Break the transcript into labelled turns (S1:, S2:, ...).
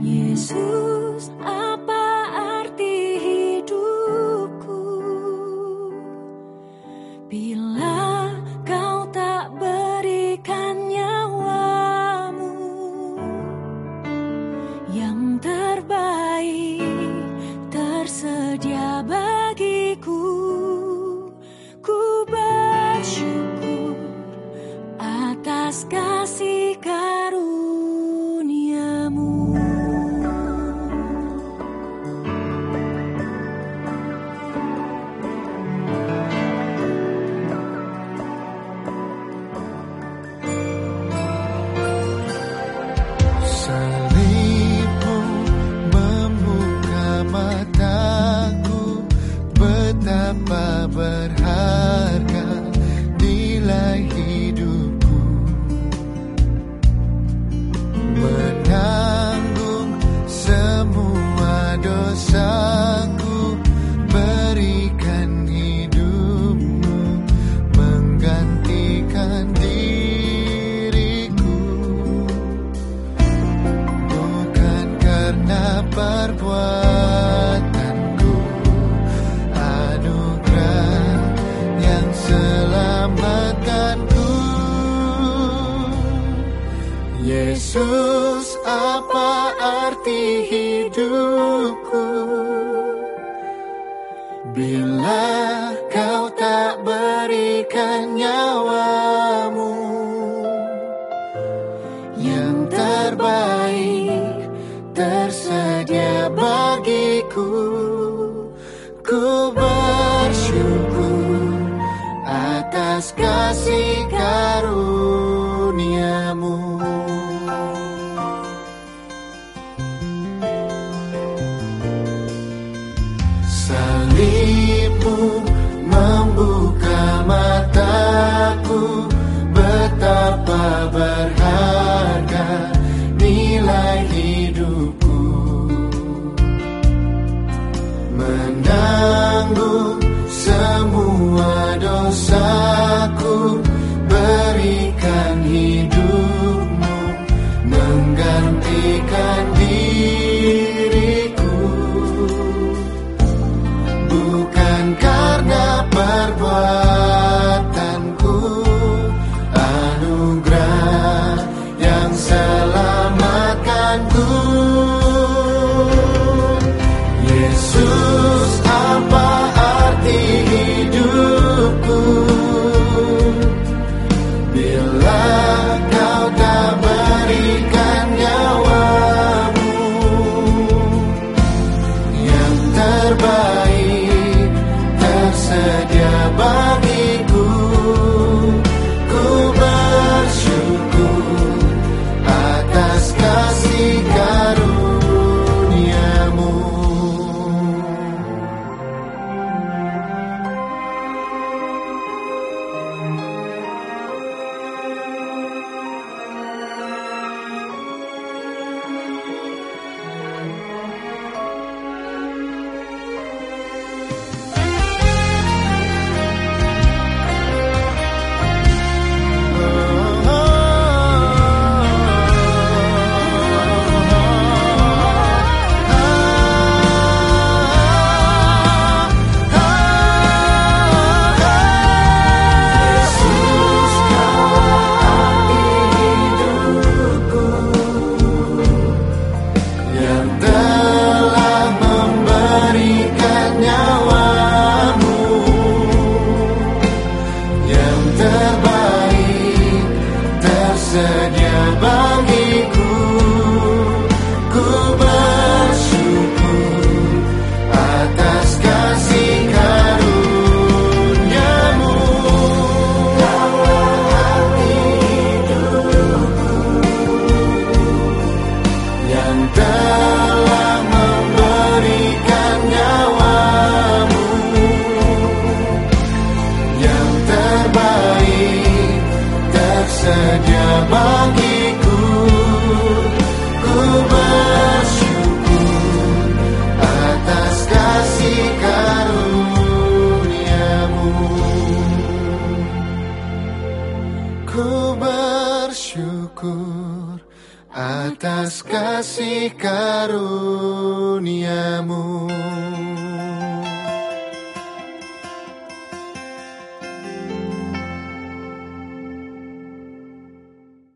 S1: Yesus, apa arti hidupku bila kau tak berikan nyawamu yang terbaik tersedia bagiku? Ku bersyukur atas kasih
S2: nilai hidupku Yesus apa arti hidupku Bila kau tak berikan nyawamu yang terbaik tersedia bagiku. Ku bersyukur atas kasih karuniamu. Salibmu membuka mataku. Betapa berharga Oh. Bagiku ku bersyukur atas kasih karuniamu